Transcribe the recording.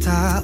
kita